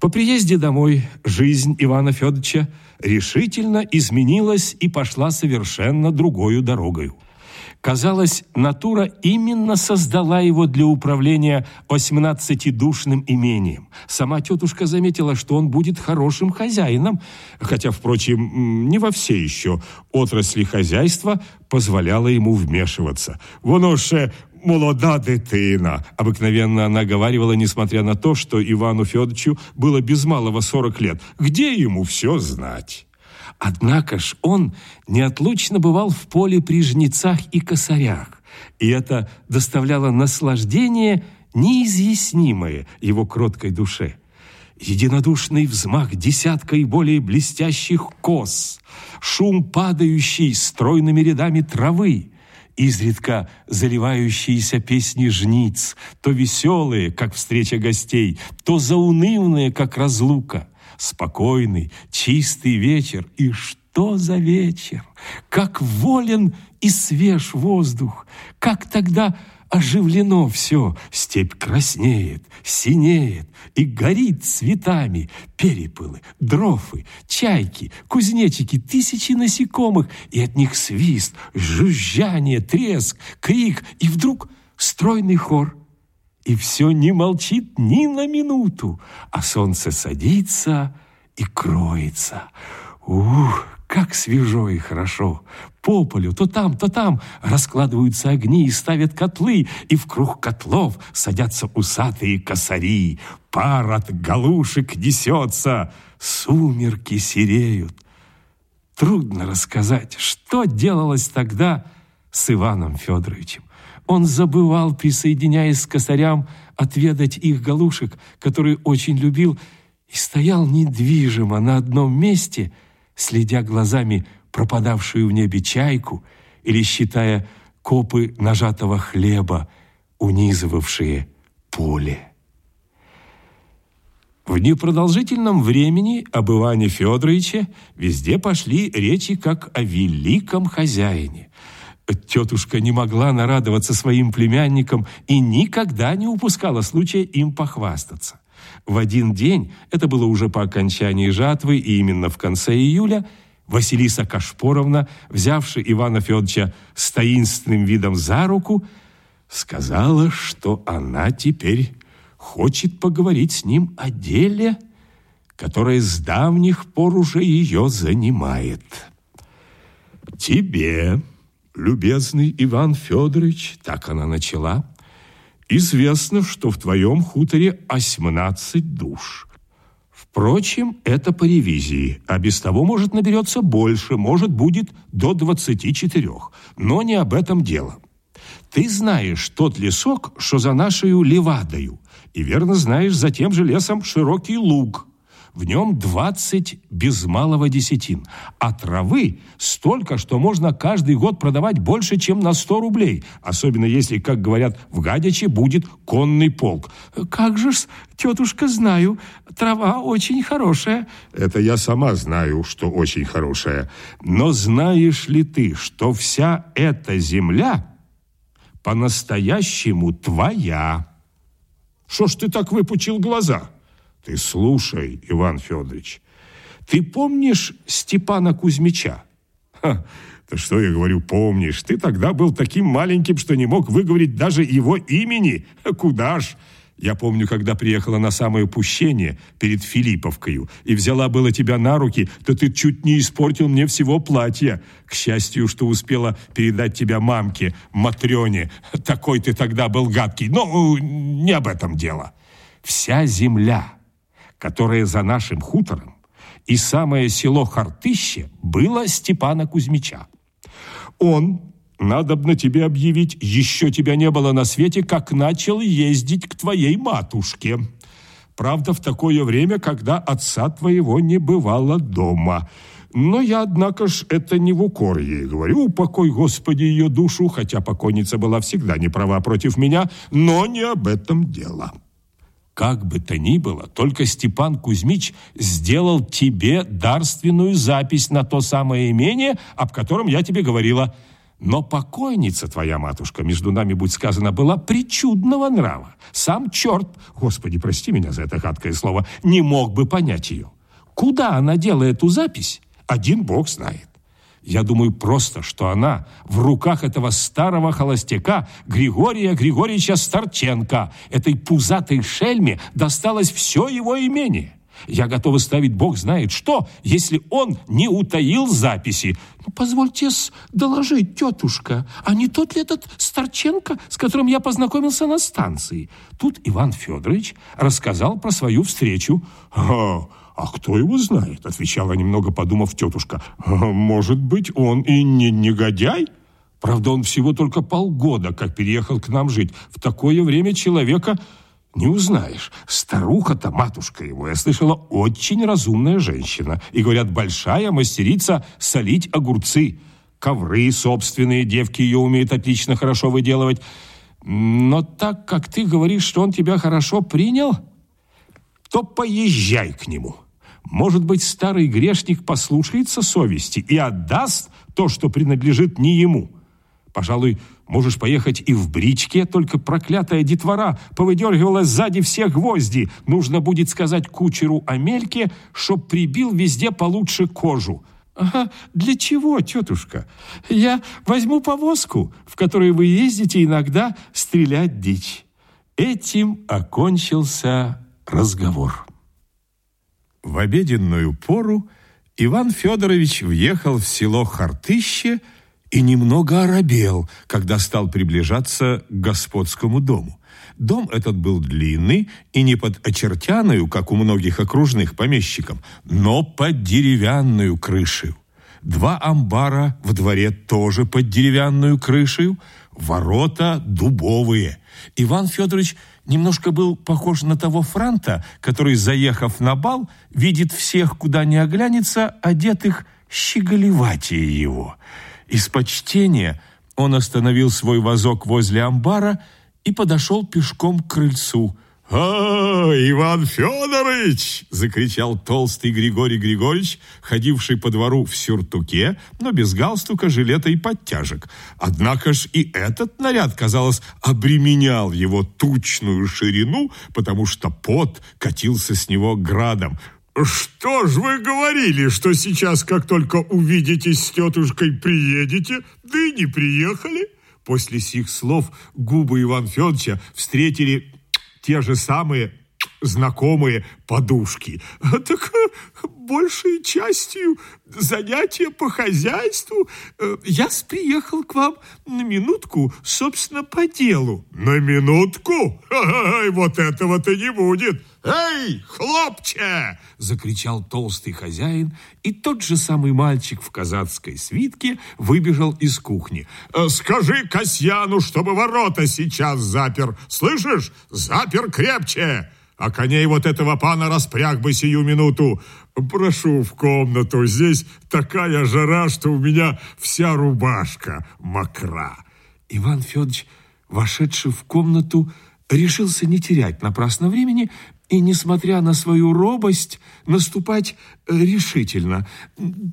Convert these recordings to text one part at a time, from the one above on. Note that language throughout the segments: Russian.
По приезде домой жизнь Ивана Федоровича решительно изменилась и пошла совершенно другой дорогой. Казалось, натура именно создала его для управления восемнадцатидушным имением. Сама тетушка заметила, что он будет хорошим хозяином, хотя, впрочем, не во все еще отрасли хозяйства позволяла ему вмешиваться. «Воно же молода дитина!» Обыкновенно она говаривала, несмотря на то, что Ивану Федоровичу было без малого сорок лет. «Где ему все знать?» Однако ж он неотлучно бывал в поле при жнецах и косарях, и это доставляло наслаждение неизъяснимое его кроткой душе. Единодушный взмах десятка и более блестящих кос, шум падающей стройными рядами травы, изредка заливающиеся песни жниц, то веселые, как встреча гостей, то заунывные, как разлука – спокойный, чистый вечер. И что за вечер? Как волен и свеж воздух! Как тогда оживлено все. Степь краснеет, синеет и горит цветами. Перепылы, дрофы, чайки, кузнечики, тысячи насекомых, и от них свист, жужжание, треск, крик, и вдруг стройный хор – и все не молчит ни на минуту, а солнце садится и кроется. Ух, как свежо и хорошо! По полю то там, то там раскладываются огни и ставят котлы, и в круг котлов садятся усатые косари. Пар от галушек несется, сумерки сереют. Трудно рассказать, что делалось тогда с Иваном Федоровичем. Он забывал, присоединяясь к косарям, отведать их галушек, которые очень любил, и стоял недвижимо на одном месте, следя глазами пропадавшую в небе чайку или считая копы нажатого хлеба, унизывавшие поле. В непродолжительном времени об Иване Федоровиче везде пошли речи как о великом хозяине – Тетушка не могла нарадоваться своим племянникам и никогда не упускала случая им похвастаться. В один день, это было уже по окончании жатвы и именно в конце июля, Василиса Кашпоровна, взявши Ивана Федоровича с таинственным видом за руку, сказала, что она теперь хочет поговорить с ним о деле, которое с давних пор уже ее занимает. «Тебе», любезный Иван Федорович, так она начала, известно, что в твоем хуторе 18 душ. Впрочем, это по ревизии, а без того, может, наберется больше, может, будет до 24. Но не об этом дело. Ты знаешь тот лесок, что за нашей левадою, и верно знаешь за тем же лесом широкий луг – в нем 20 без малого десятин, а травы столько, что можно каждый год продавать больше, чем на 100 рублей, особенно если, как говорят, в Гадяче будет конный полк. Как же ж, тетушка, знаю, трава очень хорошая. Это я сама знаю, что очень хорошая. Но знаешь ли ты, что вся эта земля по-настоящему твоя? Что ж ты так выпучил глаза?» Ты слушай, Иван Федорович, ты помнишь Степана Кузьмича? Ха, да что я говорю, помнишь? Ты тогда был таким маленьким, что не мог выговорить даже его имени. Куда ж? Я помню, когда приехала на самое пущение перед Филипповкою и взяла было тебя на руки, то ты чуть не испортил мне всего платья. К счастью, что успела передать тебя мамке, Матрёне. Такой ты тогда был гадкий. Но не об этом дело. Вся земля которое за нашим хутором, и самое село Хартыще было Степана Кузьмича. Он, надобно тебе объявить, еще тебя не было на свете, как начал ездить к твоей матушке. Правда, в такое время, когда отца твоего не бывало дома. Но я, однако ж, это не в укор ей говорю, упокой, Господи, ее душу, хотя покойница была всегда не права против меня, но не об этом дело». Как бы то ни было, только Степан Кузьмич сделал тебе дарственную запись на то самое имение, об котором я тебе говорила. Но покойница твоя, матушка, между нами, будь сказано, была причудного нрава. Сам черт, господи, прости меня за это гадкое слово, не мог бы понять ее. Куда она делает эту запись, один бог знает. Я думаю просто, что она в руках этого старого холостяка Григория Григорьевича Старченко, этой пузатой шельме, досталось все его имение. Я готова ставить бог знает что, если он не утаил записи. Ну, позвольте доложить, тетушка, а не тот ли этот Старченко, с которым я познакомился на станции? Тут Иван Федорович рассказал про свою встречу. А, а кто его знает? Отвечала немного подумав тетушка. «А, может быть, он и не негодяй? Правда, он всего только полгода, как переехал к нам жить. В такое время человека не узнаешь. Старуха-то, матушка его, я слышала, очень разумная женщина. И, говорят, большая мастерица солить огурцы. Ковры собственные девки ее умеют отлично хорошо выделывать. Но так как ты говоришь, что он тебя хорошо принял, то поезжай к нему. Может быть, старый грешник послушается совести и отдаст то, что принадлежит не ему. Пожалуй, Можешь поехать и в бричке, только проклятая детвора повыдергивала сзади все гвозди. Нужно будет сказать кучеру Амельке, чтоб прибил везде получше кожу. Ага, для чего, тетушка? Я возьму повозку, в которой вы ездите иногда стрелять дичь. Этим окончился разговор. В обеденную пору Иван Федорович въехал в село Хартыще – и немного оробел, когда стал приближаться к господскому дому. Дом этот был длинный и не под очертяную, как у многих окружных помещиков, но под деревянную крышей. Два амбара в дворе тоже под деревянную крышей, ворота дубовые. Иван Федорович немножко был похож на того франта, который, заехав на бал, видит всех, куда ни оглянется, одетых щеголеватее его – из почтения он остановил свой вазок возле амбара и подошел пешком к крыльцу. «А, Иван Федорович!» – закричал толстый Григорий Григорьевич, ходивший по двору в сюртуке, но без галстука, жилета и подтяжек. Однако ж и этот наряд, казалось, обременял его тучную ширину, потому что пот катился с него градом – «Что ж вы говорили, что сейчас, как только увидитесь с тетушкой, приедете? Да и не приехали?» После сих слов губы Ивана Федоровича встретили те же самые знакомые подушки. Так большей частью занятия по хозяйству. Я приехал к вам на минутку, собственно, по делу. На минутку? Ай, вот этого-то не будет. «Эй, хлопче!» – закричал толстый хозяин, и тот же самый мальчик в казацкой свитке выбежал из кухни. «Скажи Касьяну, чтобы ворота сейчас запер. Слышишь? Запер крепче!» А коней вот этого пана распряг бы сию минуту. Прошу в комнату, здесь такая жара, что у меня вся рубашка мокра». Иван Федорович, вошедший в комнату, решился не терять напрасно времени и, несмотря на свою робость, наступать э, решительно.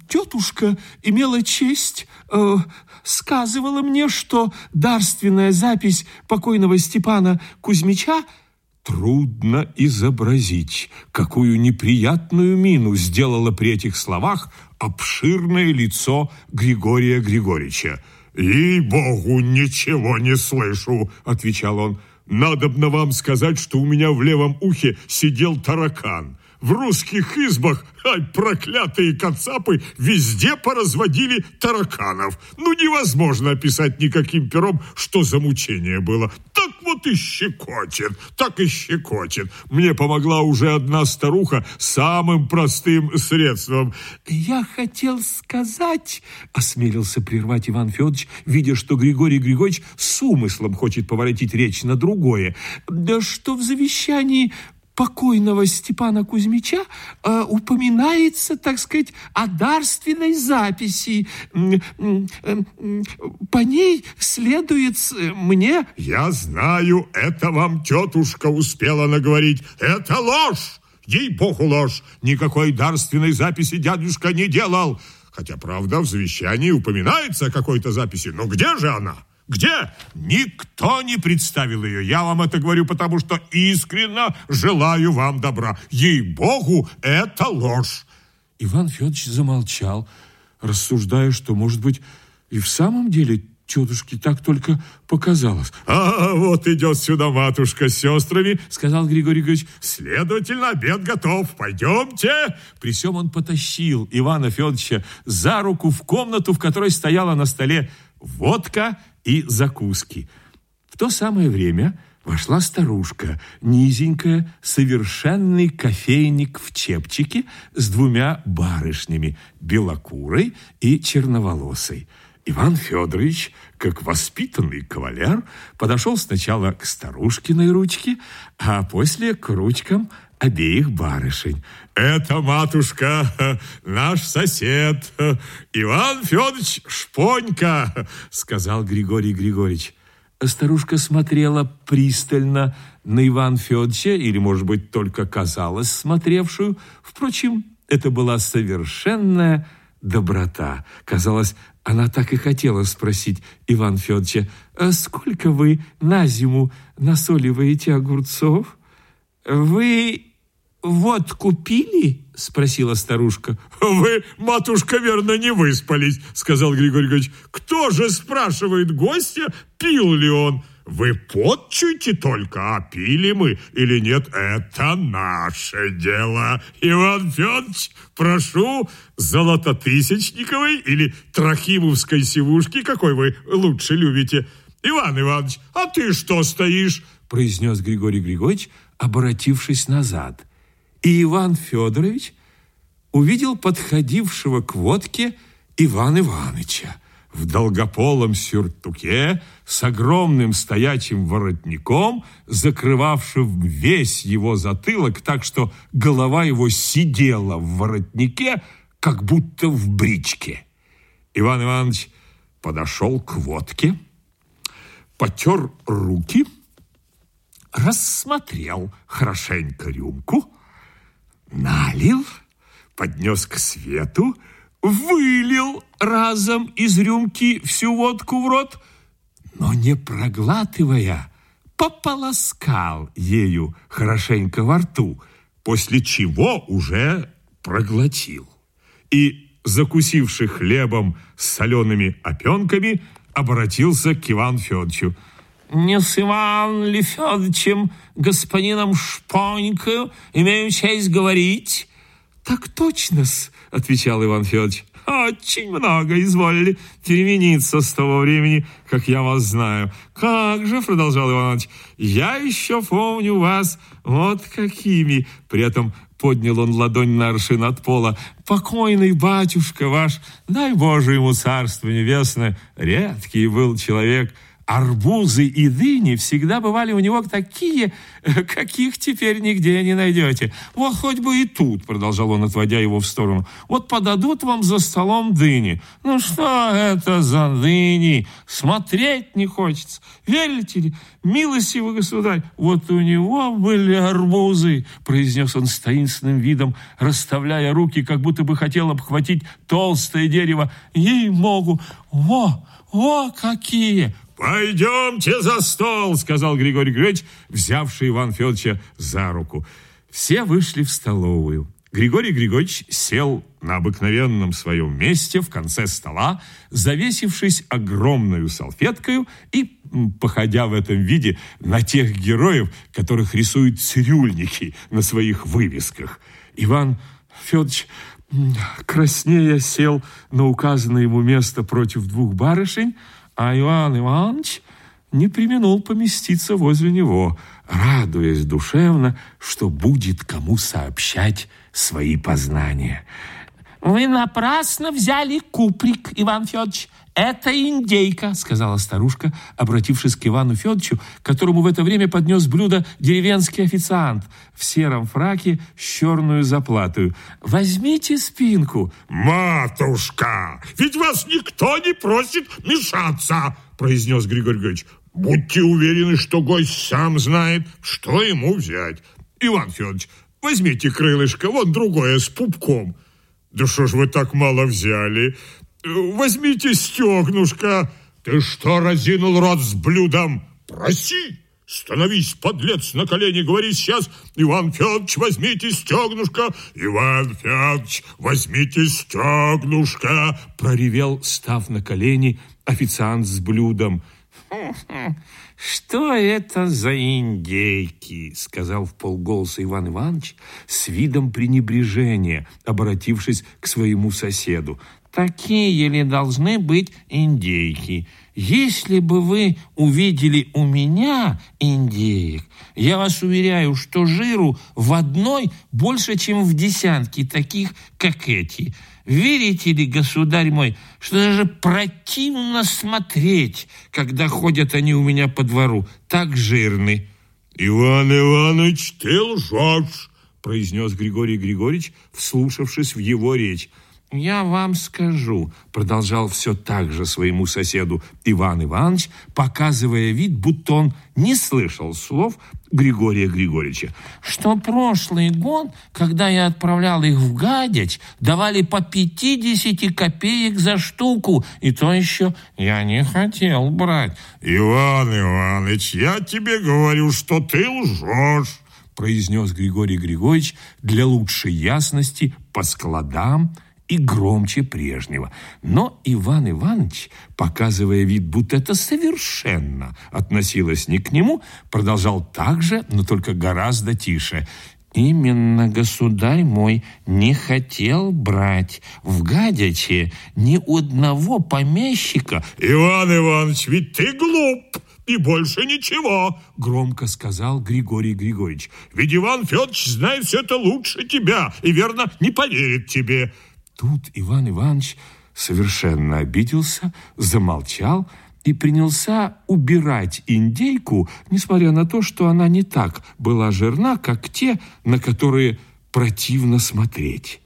Тетушка имела честь, э, сказывала мне, что дарственная запись покойного Степана Кузьмича Трудно изобразить, какую неприятную мину сделало при этих словах обширное лицо Григория Григорьевича. «Ей-богу, ничего не слышу!» – отвечал он. «Надобно вам сказать, что у меня в левом ухе сидел таракан. В русских избах, ай, проклятые кацапы, везде поразводили тараканов. Ну, невозможно описать никаким пером, что за мучение было. Так вот и щекочет, так и щекочет. Мне помогла уже одна старуха самым простым средством. Я хотел сказать, осмелился прервать Иван Федорович, видя, что Григорий Григорьевич с умыслом хочет поворотить речь на другое, да что в завещании покойного Степана Кузьмича э, упоминается, так сказать, о дарственной записи. Э, по ней следует мне... Я знаю, это вам тетушка успела наговорить. Это ложь! Ей-богу ложь! Никакой дарственной записи дядюшка не делал. Хотя, правда, в завещании упоминается о какой-то записи. Но где же она? Где? Никто не представил ее. Я вам это говорю, потому что искренне желаю вам добра. Ей-богу, это ложь. Иван Федорович замолчал, рассуждая, что, может быть, и в самом деле тетушке так только показалось. «А, вот идет сюда матушка с сестрами», — сказал Григорий Григорьевич. «Следовательно, обед готов. Пойдемте». При всем он потащил Ивана Федоровича за руку в комнату, в которой стояла на столе водка и закуски. В то самое время вошла старушка, низенькая, совершенный кофейник в чепчике с двумя барышнями, белокурой и черноволосой. Иван Федорович, как воспитанный кавалер, подошел сначала к старушкиной ручке, а после к ручкам обеих барышень. «Это, матушка, наш сосед, Иван Федорович Шпонька», сказал Григорий Григорьевич. Старушка смотрела пристально на Иван Федоровича, или, может быть, только казалось смотревшую. Впрочем, это была совершенная доброта. Казалось, она так и хотела спросить Иван Федоровича, «А сколько вы на зиму насоливаете огурцов? Вы вот купили? Спросила старушка. Вы, матушка, верно, не выспались, сказал Григорий Григорьевич. Кто же спрашивает гостя, пил ли он? Вы подчуйте только, а пили мы или нет, это наше дело. Иван Федорович, прошу, золототысячниковой или трахимовской сивушки, какой вы лучше любите. Иван Иванович, а ты что стоишь? произнес Григорий Григорьевич, обратившись назад. И Иван Федорович увидел подходившего к водке Ивана Ивановича в долгополом сюртуке с огромным стоячим воротником, закрывавшим весь его затылок, так что голова его сидела в воротнике, как будто в бричке. Иван Иванович подошел к водке, потер руки, рассмотрел хорошенько рюмку, налил, поднес к свету, вылил разом из рюмки всю водку в рот, но не проглатывая, пополоскал ею хорошенько во рту, после чего уже проглотил. И, закусивший хлебом с солеными опенками, обратился к Ивану Федоровичу. «Не с Иван ли Федоровичем, господином Шпонькою, имею честь говорить?» «Так точно-с», отвечал Иван Федорович. Очень много изволили перемениться с того времени, как я вас знаю. Как же, продолжал Иванович, я еще помню вас вот какими. При этом поднял он ладонь на аршин от пола. Покойный батюшка ваш, дай Боже ему царство небесное, редкий был человек – арбузы и дыни всегда бывали у него такие, каких теперь нигде не найдете. Вот хоть бы и тут, продолжал он, отводя его в сторону, вот подадут вам за столом дыни. Ну что это за дыни? Смотреть не хочется. Верите ли, милостивый государь, вот у него были арбузы, произнес он с таинственным видом, расставляя руки, как будто бы хотел обхватить толстое дерево. Ей-могу, во, во какие! «Пойдемте за стол», — сказал Григорий Григорьевич, взявший Иван Федоровича за руку. Все вышли в столовую. Григорий Григорьевич сел на обыкновенном своем месте в конце стола, завесившись огромную салфеткою и походя в этом виде на тех героев, которых рисуют цирюльники на своих вывесках. Иван Федорович краснея сел на указанное ему место против двух барышень, а Иван Иванович не применул поместиться возле него, радуясь душевно, что будет кому сообщать свои познания. «Вы напрасно взяли куприк, Иван Федорович. Это индейка», — сказала старушка, обратившись к Ивану Федоровичу, которому в это время поднес блюдо деревенский официант в сером фраке с черную заплатою. «Возьмите спинку». «Матушка, ведь вас никто не просит мешаться», — произнес Григорий Григорьевич. «Будьте уверены, что гость сам знает, что ему взять. Иван Федорович, возьмите крылышко, вон другое с пупком». Да что ж вы так мало взяли? Возьмите стегнушка. Ты что разинул рот с блюдом? Проси. Становись, подлец, на колени, говори сейчас, Иван Федорович, возьмите стегнушка, Иван Федорович, возьмите стегнушка, проревел, став на колени, официант с блюдом. «Что это за индейки?» — сказал в полголоса Иван Иванович с видом пренебрежения, обратившись к своему соседу. «Такие ли должны быть индейки?» Если бы вы увидели у меня индеек, я вас уверяю, что жиру в одной больше, чем в десятке таких, как эти. Верите ли, государь мой, что даже противно смотреть, когда ходят они у меня по двору, так жирны. Иван Иванович, ты лжешь, произнес Григорий Григорьевич, вслушавшись в его речь. «Я вам скажу», — продолжал все так же своему соседу Иван Иванович, показывая вид, будто он не слышал слов Григория Григорьевича, что прошлый год, когда я отправлял их в Гадяч, давали по 50 копеек за штуку, и то еще я не хотел брать. «Иван Иванович, я тебе говорю, что ты лжешь», произнес Григорий Григорьевич для лучшей ясности по складам, и громче прежнего. Но Иван Иванович, показывая вид, будто это совершенно относилось не к нему, продолжал так же, но только гораздо тише. Именно государь мой не хотел брать в Гадяче ни одного помещика. Иван Иванович, ведь ты глуп и больше ничего, громко сказал Григорий Григорьевич. Ведь Иван Федорович знает все это лучше тебя и, верно, не поверит тебе. Тут Иван Иванович совершенно обиделся, замолчал и принялся убирать индейку, несмотря на то, что она не так была жирна, как те, на которые противно смотреть.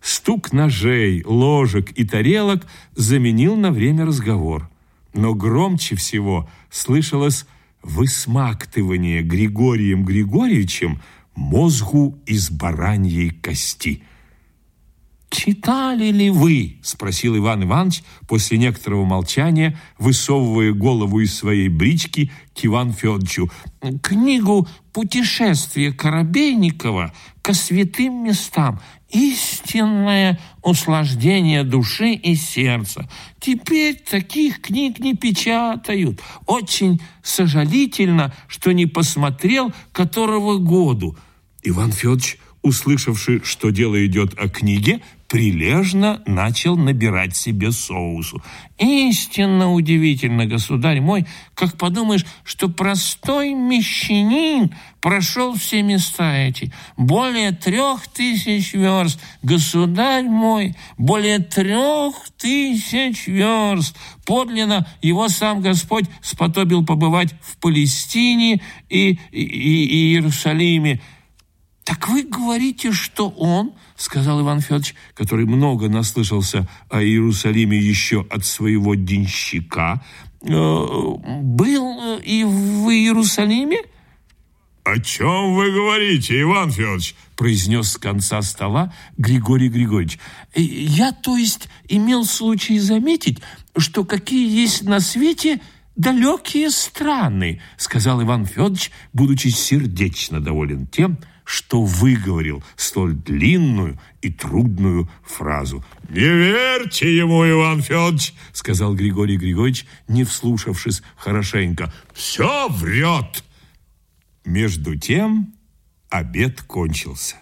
Стук ножей, ложек и тарелок заменил на время разговор. Но громче всего слышалось высмактывание Григорием Григорьевичем мозгу из бараньей кости – «Читали ли вы?» – спросил Иван Иванович после некоторого молчания, высовывая голову из своей брички к Ивану Федоровичу. «Книгу «Путешествие Коробейникова ко святым местам. Истинное услаждение души и сердца. Теперь таких книг не печатают. Очень сожалительно, что не посмотрел которого году». Иван Федорович услышавший, что дело идет о книге, прилежно начал набирать себе соусу. Истинно удивительно, государь мой, как подумаешь, что простой мещанин прошел все места эти. Более трех тысяч верст, государь мой, более трех тысяч верст. Подлинно его сам Господь сподобил побывать в Палестине и, и, и Иерусалиме. Так вы говорите, что он сказал Иван Федорович, который много наслышался о Иерусалиме еще от своего денщика, «Э, был э, и в Иерусалиме? «О чем вы говорите, Иван Федорович?» произнес с конца стола Григорий Григорьевич. «Э, «Я, то есть, имел случай заметить, что какие есть на свете далекие страны», сказал Иван Федорович, будучи сердечно доволен тем, что выговорил столь длинную и трудную фразу. «Не верьте ему, Иван Федорович!» — сказал Григорий Григорьевич, не вслушавшись хорошенько. «Все врет!» Между тем обед кончился.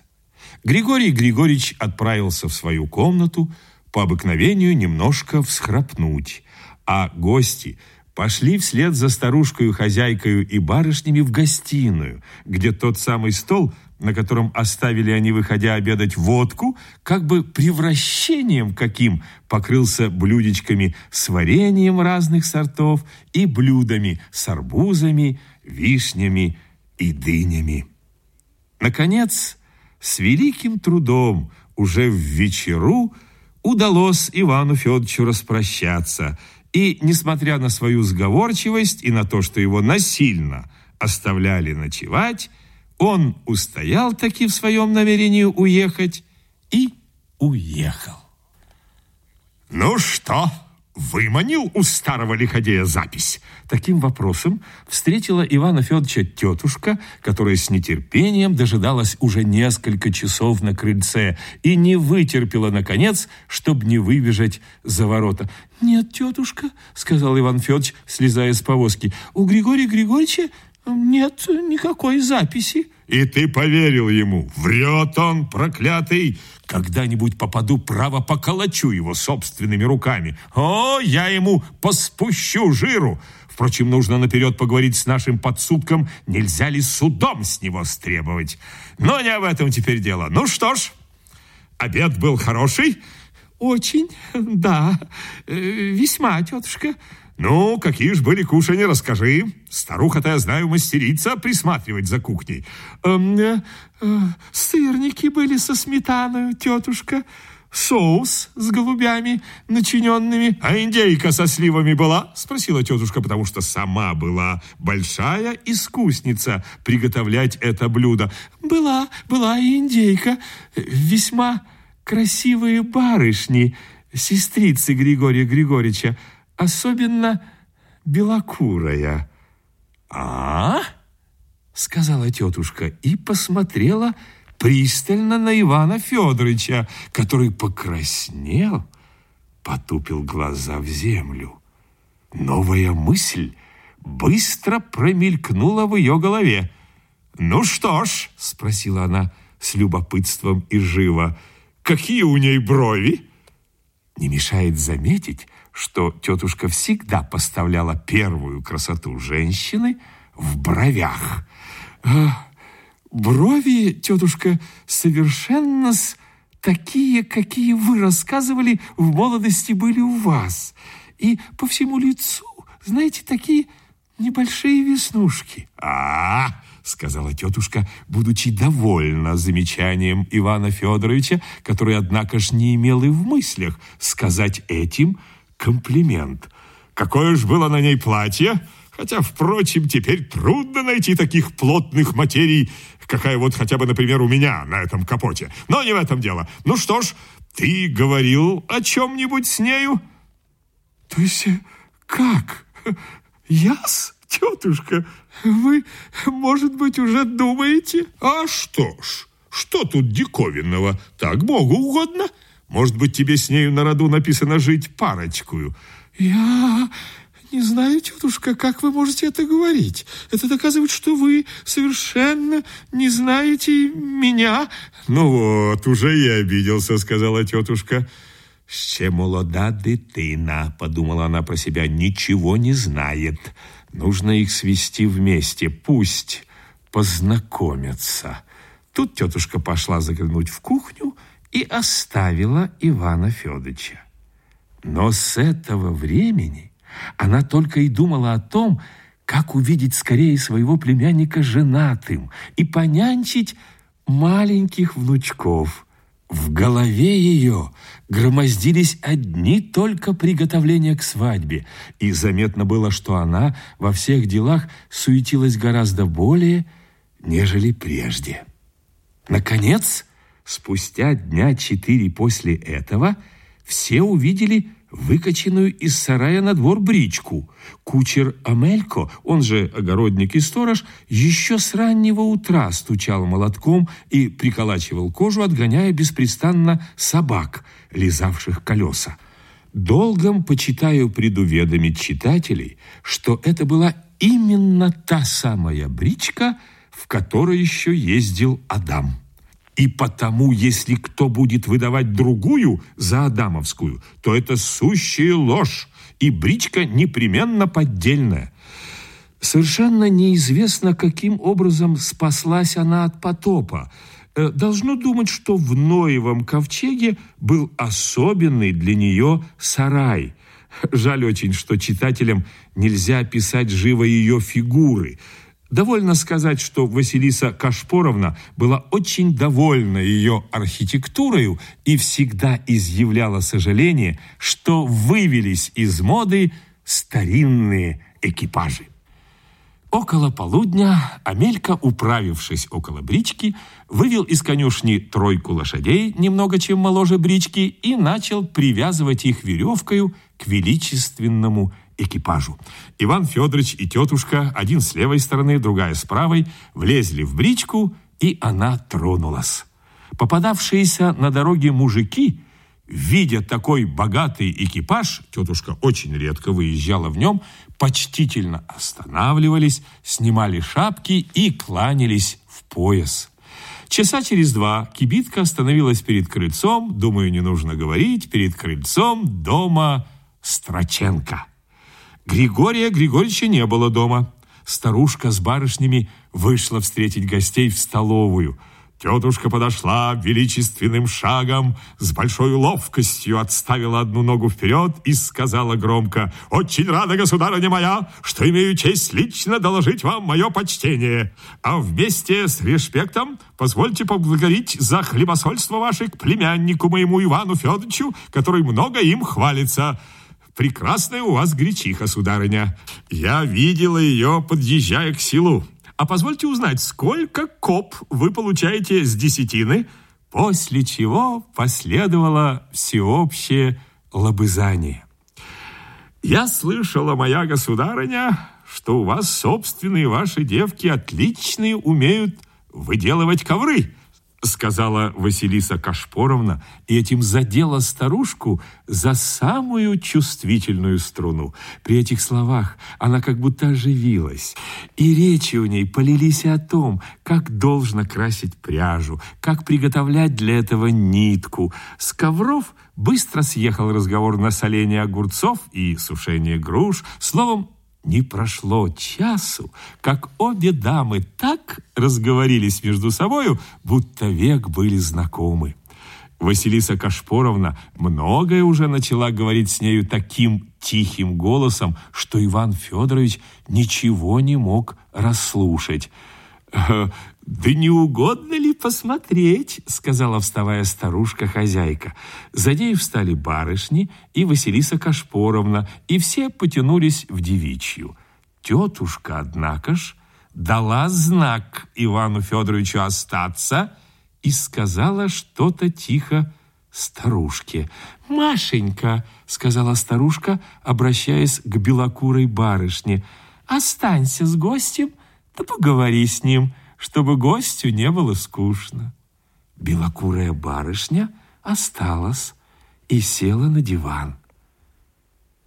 Григорий Григорьевич отправился в свою комнату по обыкновению немножко всхрапнуть, а гости – пошли вслед за старушкою-хозяйкою и барышнями в гостиную, где тот самый стол – на котором оставили они, выходя обедать, водку, как бы превращением каким покрылся блюдечками с вареньем разных сортов и блюдами с арбузами, вишнями и дынями. Наконец, с великим трудом уже в вечеру удалось Ивану Федоровичу распрощаться, и, несмотря на свою сговорчивость и на то, что его насильно оставляли ночевать, он устоял таки в своем намерении уехать и уехал. «Ну что?» выманил у старого лиходея запись? Таким вопросом встретила Ивана Федоровича тетушка, которая с нетерпением дожидалась уже несколько часов на крыльце и не вытерпела, наконец, чтобы не выбежать за ворота. «Нет, тетушка», — сказал Иван Федорович, слезая с повозки, «у Григория Григорьевича нет никакой записи». И ты поверил ему. Врет он, проклятый. Когда-нибудь попаду, право поколочу его собственными руками. О, я ему поспущу жиру. Впрочем, нужно наперед поговорить с нашим подсудком, нельзя ли судом с него стребовать. Но не об этом теперь дело. Ну что ж, обед был хороший? Очень, да, э, весьма, тетушка. Ну, какие ж были кушанья, расскажи. Старуха-то, я знаю, мастерица присматривать за кухней. Эм, э, э, сырники были со сметаной, тетушка. Соус с голубями начиненными. А индейка со сливами была? Спросила тетушка, потому что сама была большая искусница приготовлять это блюдо. Была, была и индейка. Весьма красивые барышни, сестрицы Григория Григорьевича особенно белокурая. А? сказала тетушка и посмотрела пристально на Ивана Федоровича, который покраснел, потупил глаза в землю. Новая мысль быстро промелькнула в ее голове. «Ну что ж», — спросила она с любопытством и живо, «какие у ней брови?» Не мешает заметить, что тетушка всегда поставляла первую красоту женщины в бровях. А, брови, тетушка, совершенно такие, какие вы рассказывали в молодости были у вас. И по всему лицу, знаете, такие небольшие веснушки. А, -а, -а сказала тетушка, будучи довольна замечанием Ивана Федоровича, который, однако ж, не имел и в мыслях сказать этим – комплимент. Какое ж было на ней платье? Хотя, впрочем, теперь трудно найти таких плотных материй, какая вот хотя бы, например, у меня на этом капоте. Но не в этом дело. Ну что ж, ты говорил о чем-нибудь с нею? То есть, как? Яс, тетушка, вы, может быть, уже думаете? А что ж, что тут диковинного? Так Богу угодно. — может быть, тебе с нею на роду написано жить парочкую? Я не знаю, тетушка, как вы можете это говорить. Это доказывает, что вы совершенно не знаете меня. Ну вот, уже я обиделся, сказала тетушка. «Ще молода дитина», — подумала она про себя, — «ничего не знает. Нужно их свести вместе, пусть познакомятся». Тут тетушка пошла заглянуть в кухню и оставила Ивана Федоровича. Но с этого времени она только и думала о том, как увидеть скорее своего племянника женатым и понянчить маленьких внучков. В голове ее громоздились одни только приготовления к свадьбе, и заметно было, что она во всех делах суетилась гораздо более, нежели прежде. Наконец, Спустя дня четыре после этого все увидели выкаченную из сарая на двор бричку. Кучер Амелько, он же огородник и сторож, еще с раннего утра стучал молотком и приколачивал кожу, отгоняя беспрестанно собак, лизавших колеса. Долгом почитаю предуведомить читателей, что это была именно та самая бричка, в которой еще ездил Адам. И потому, если кто будет выдавать другую за Адамовскую, то это сущая ложь, и бричка непременно поддельная. Совершенно неизвестно, каким образом спаслась она от потопа. Э, должно думать, что в Ноевом ковчеге был особенный для нее сарай. Жаль очень, что читателям нельзя описать живо ее фигуры – Довольно сказать, что Василиса Кашпоровна была очень довольна ее архитектурой и всегда изъявляла сожаление, что вывелись из моды старинные экипажи. Около полудня Амелька, управившись около брички, вывел из конюшни тройку лошадей, немного чем моложе брички, и начал привязывать их веревкою к величественному экипажу. Иван Федорович и тетушка, один с левой стороны, другая с правой, влезли в бричку, и она тронулась. Попадавшиеся на дороге мужики, видя такой богатый экипаж, тетушка очень редко выезжала в нем, почтительно останавливались, снимали шапки и кланялись в пояс. Часа через два кибитка остановилась перед крыльцом, думаю, не нужно говорить, перед крыльцом дома Страченко. Григория Григорьевича не было дома. Старушка с барышнями вышла встретить гостей в столовую – Тетушка подошла величественным шагом, с большой ловкостью отставила одну ногу вперед и сказала громко, «Очень рада, государыня моя, что имею честь лично доложить вам мое почтение. А вместе с респектом позвольте поблагодарить за хлебосольство ваше к племяннику моему Ивану Федоровичу, который много им хвалится». Прекрасная у вас гречиха, сударыня. Я видела ее, подъезжая к селу. А позвольте узнать, сколько коп вы получаете с десятины?» После чего последовало всеобщее лобызание. «Я слышала, моя государыня, что у вас собственные ваши девки отличные умеют выделывать ковры», сказала Василиса Кашпоровна, и этим задела старушку за самую чувствительную струну. При этих словах она как будто оживилась, и речи у ней полились о том, как должно красить пряжу, как приготовлять для этого нитку. С ковров быстро съехал разговор на соление огурцов и сушение груш. Словом, не прошло часу, как обе дамы так разговорились между собою, будто век были знакомы. Василиса Кашпоровна многое уже начала говорить с нею таким тихим голосом, что Иван Федорович ничего не мог расслушать. «Э, «Да не угодно ли посмотреть?» — сказала, вставая старушка-хозяйка. За ней встали барышни и Василиса Кашпоровна, и все потянулись в девичью. Тетушка, однако ж, дала знак Ивану Федоровичу остаться и сказала что-то тихо старушке. «Машенька», — сказала старушка, обращаясь к белокурой барышне, «останься с гостем, да поговори с ним» чтобы гостю не было скучно. Белокурая барышня осталась и села на диван.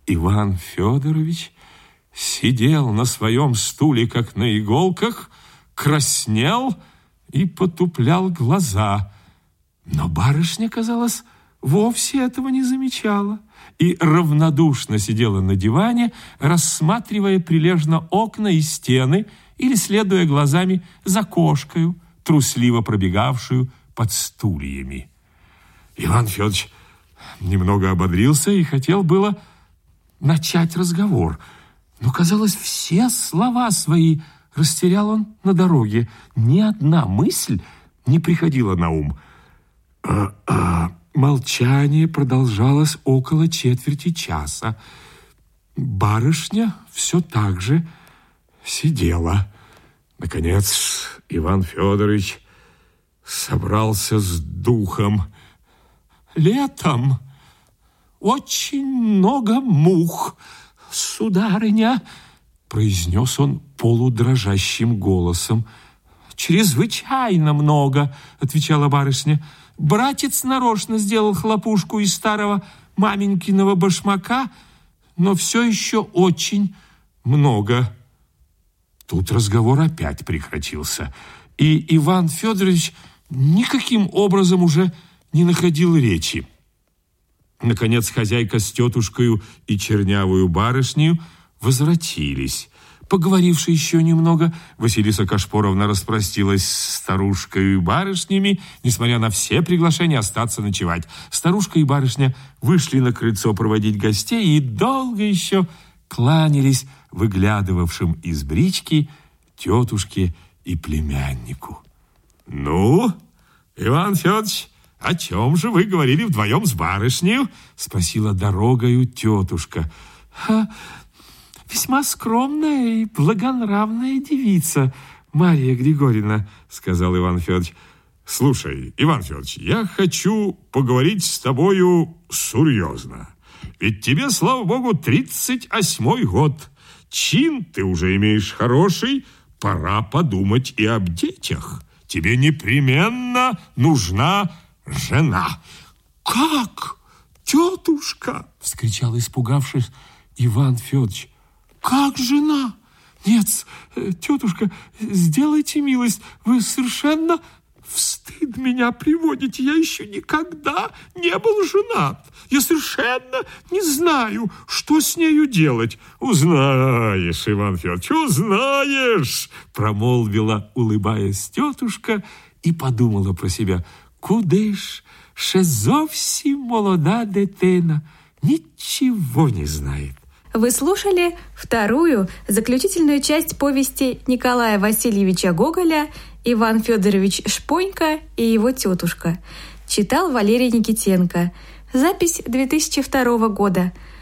Иван Федорович сидел на своем стуле, как на иголках, краснел и потуплял глаза. Но барышня, казалось, вовсе этого не замечала и равнодушно сидела на диване, рассматривая прилежно окна и стены или следуя глазами за кошкою, трусливо пробегавшую под стульями. Иван Федорович немного ободрился и хотел было начать разговор, но, казалось, все слова свои растерял он на дороге. Ни одна мысль не приходила на ум. А, а, молчание продолжалось около четверти часа. Барышня все так же сидела. Наконец Иван Федорович собрался с духом. «Летом очень много мух, сударыня», произнес он полудрожащим голосом. «Чрезвычайно много», — отвечала барышня. «Братец нарочно сделал хлопушку из старого маменькиного башмака, но все еще очень много». Тут разговор опять прекратился, и Иван Федорович никаким образом уже не находил речи. Наконец хозяйка с тетушкою и чернявую барышнею возвратились. Поговоривши еще немного, Василиса Кашпоровна распростилась с старушкой и барышнями, несмотря на все приглашения остаться ночевать. Старушка и барышня вышли на крыльцо проводить гостей и долго еще кланялись выглядывавшим из брички тетушке и племяннику. «Ну, Иван Федорович, о чем же вы говорили вдвоем с барышней?» спросила дорогою тетушка. весьма скромная и благонравная девица, Мария Григорьевна, сказал Иван Федорович. Слушай, Иван Федорович, я хочу поговорить с тобою серьезно. Ведь тебе, слава богу, 38 год. Чин ты уже имеешь хороший, пора подумать и об детях. Тебе непременно нужна жена. Как? Тетушка! Вскричал, испугавшись, Иван Федорович. Как жена? Нет, э, тетушка, сделайте милость, вы совершенно в стыд меня приводите. Я еще никогда не был женат. Я совершенно не знаю, что с нею делать. Узнаешь, Иван Федорович, узнаешь, промолвила, улыбаясь тетушка, и подумала про себя, куди ж, ще зовсім молода дитина, ничего не знает. Вы слушали вторую, заключительную часть повести Николая Васильевича Гоголя «Иван Федорович Шпонька и его тетушка». Читал Валерий Никитенко. Запись 2002 года –